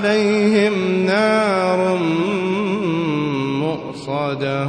عليهم نار مؤصدة.